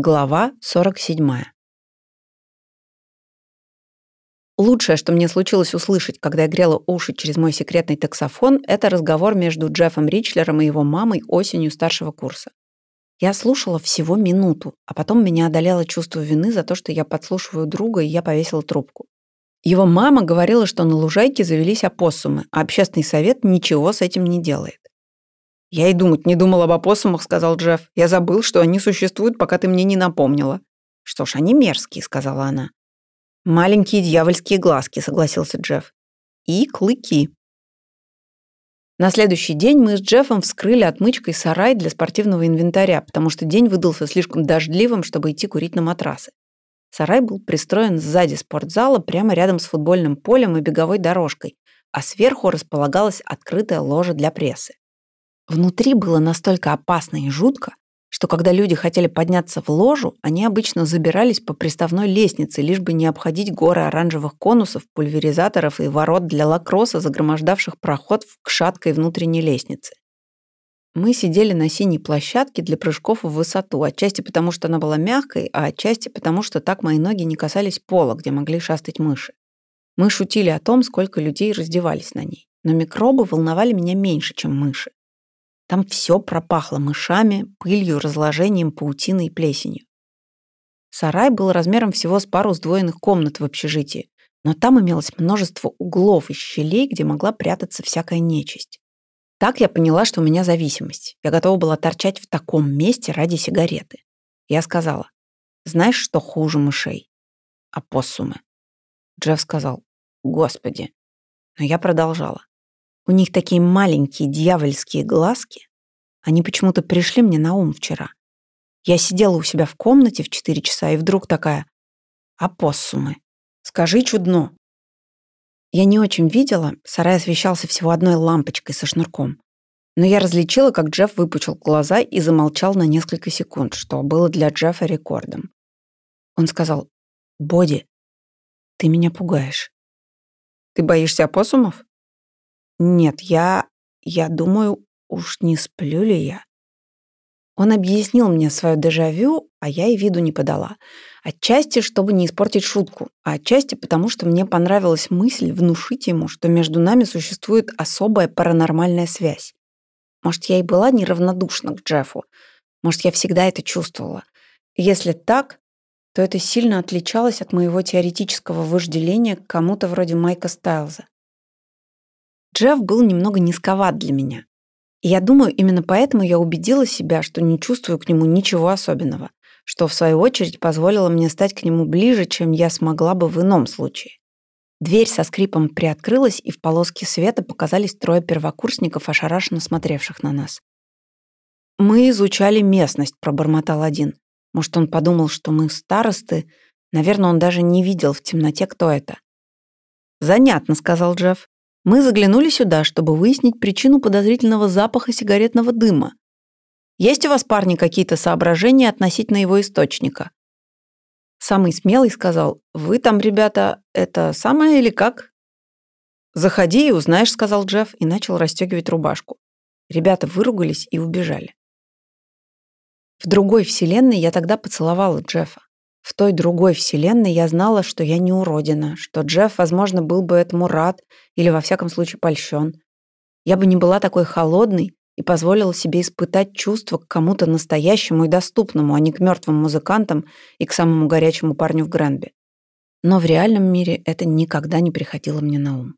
Глава 47. Лучшее, что мне случилось услышать, когда я грела уши через мой секретный таксофон, это разговор между Джеффом Ричлером и его мамой осенью старшего курса. Я слушала всего минуту, а потом меня одолело чувство вины за то, что я подслушиваю друга, и я повесила трубку. Его мама говорила, что на лужайке завелись опоссумы, а общественный совет ничего с этим не делает. «Я и думать не думал об опоссумах», — сказал Джефф. «Я забыл, что они существуют, пока ты мне не напомнила». «Что ж, они мерзкие», — сказала она. «Маленькие дьявольские глазки», — согласился Джефф. «И клыки». На следующий день мы с Джеффом вскрыли отмычкой сарай для спортивного инвентаря, потому что день выдался слишком дождливым, чтобы идти курить на матрасы. Сарай был пристроен сзади спортзала, прямо рядом с футбольным полем и беговой дорожкой, а сверху располагалась открытая ложа для прессы. Внутри было настолько опасно и жутко, что когда люди хотели подняться в ложу, они обычно забирались по приставной лестнице, лишь бы не обходить горы оранжевых конусов, пульверизаторов и ворот для лакросса, загромождавших проход к шаткой внутренней лестнице. Мы сидели на синей площадке для прыжков в высоту, отчасти потому, что она была мягкой, а отчасти потому, что так мои ноги не касались пола, где могли шастать мыши. Мы шутили о том, сколько людей раздевались на ней, но микробы волновали меня меньше, чем мыши. Там все пропахло мышами, пылью, разложением, паутиной и плесенью. Сарай был размером всего с пару сдвоенных комнат в общежитии, но там имелось множество углов и щелей, где могла прятаться всякая нечисть. Так я поняла, что у меня зависимость. Я готова была торчать в таком месте ради сигареты. Я сказала, знаешь, что хуже мышей? Опоссумы. Джефф сказал, господи. Но я продолжала. У них такие маленькие дьявольские глазки. Они почему-то пришли мне на ум вчера. Я сидела у себя в комнате в 4 часа, и вдруг такая «Опоссумы, скажи чудно». Я не очень видела, сарай освещался всего одной лампочкой со шнурком. Но я различила, как Джефф выпучил глаза и замолчал на несколько секунд, что было для Джеффа рекордом. Он сказал, «Боди, ты меня пугаешь». «Ты боишься опоссумов?» Нет, я... я думаю, уж не сплю ли я. Он объяснил мне свое дежавю, а я и виду не подала. Отчасти, чтобы не испортить шутку, а отчасти потому, что мне понравилась мысль внушить ему, что между нами существует особая паранормальная связь. Может, я и была неравнодушна к Джеффу. Может, я всегда это чувствовала. если так, то это сильно отличалось от моего теоретического вожделения к кому-то вроде Майка Стайлза. Джефф был немного низковат для меня. И я думаю, именно поэтому я убедила себя, что не чувствую к нему ничего особенного, что в свою очередь позволило мне стать к нему ближе, чем я смогла бы в ином случае. Дверь со скрипом приоткрылась, и в полоске света показались трое первокурсников, ошарашенно смотревших на нас. «Мы изучали местность», — пробормотал один. Может, он подумал, что мы старосты. Наверное, он даже не видел в темноте, кто это. «Занятно», — сказал Джефф. Мы заглянули сюда, чтобы выяснить причину подозрительного запаха сигаретного дыма. Есть у вас, парни, какие-то соображения относительно его источника? Самый смелый сказал, вы там, ребята, это самое или как? Заходи и узнаешь, сказал Джефф и начал расстегивать рубашку. Ребята выругались и убежали. В другой вселенной я тогда поцеловала Джеффа. В той другой вселенной я знала, что я не уродина, что Джефф, возможно, был бы этому рад или, во всяком случае, польщен. Я бы не была такой холодной и позволила себе испытать чувства к кому-то настоящему и доступному, а не к мертвым музыкантам и к самому горячему парню в Гренби. Но в реальном мире это никогда не приходило мне на ум.